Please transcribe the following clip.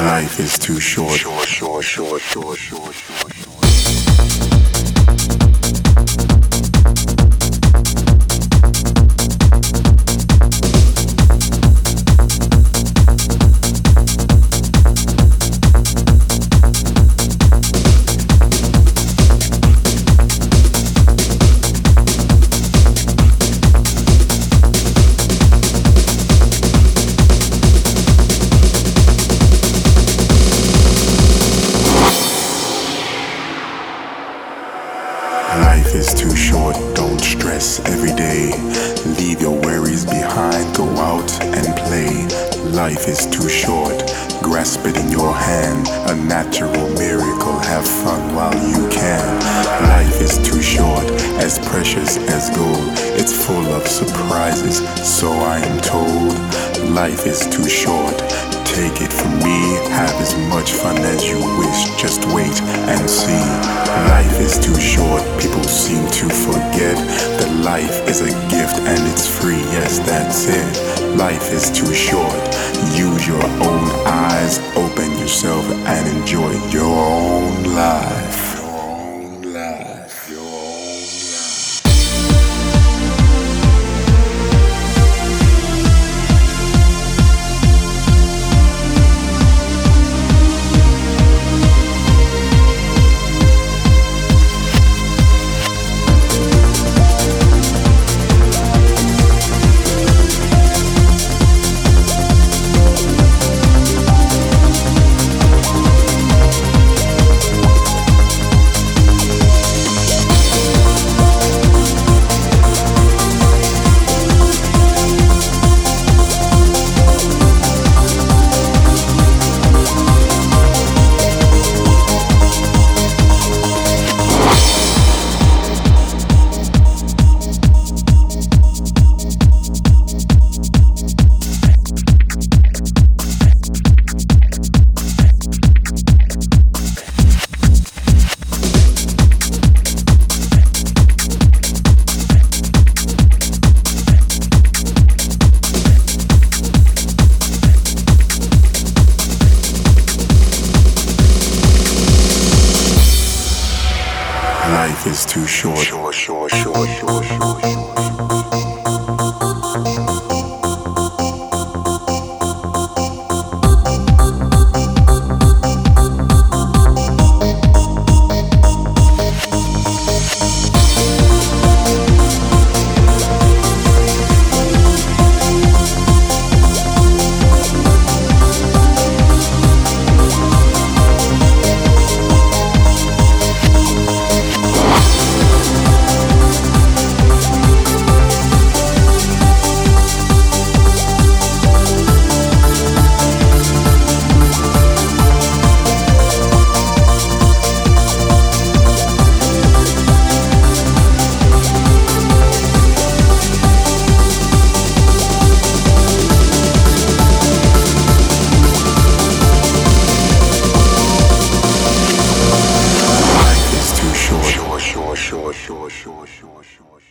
Life is too short. Short, short, short, short, short, short. Life is too short, don't stress every day. Leave your worries behind, go out and play. Life is too short, grasp it in your hand. A natural miracle, have fun while you can. Life is too short, as precious as gold. It's full of surprises, so I am told. Life is too short, take it from me. Have as much fun as you wish, just wait and see. Life is too short, people seem to forget that life is a gift and it's free. Yes, that's it. Life is too short. Use your own eyes, open yourself, and enjoy your own life. Your own life. Your life is too short. short sure, sure, sure, sure.